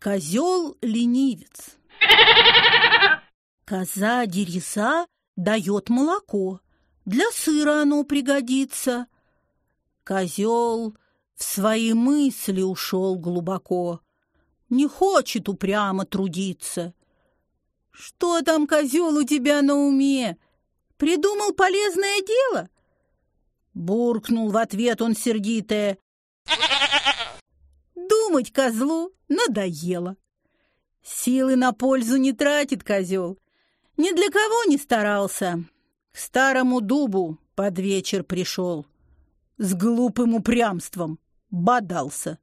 Козел-ленивец. Коза дереза дает молоко. Для сыра оно пригодится. Козел в свои мысли ушел глубоко. Не хочет упрямо трудиться. Что там, козел, у тебя на уме? Придумал полезное дело? Буркнул в ответ он сердитое. Думать козлу надоело. Силы на пользу не тратит козел. Ни для кого не старался. К старому дубу под вечер пришел. С глупым упрямством бодался.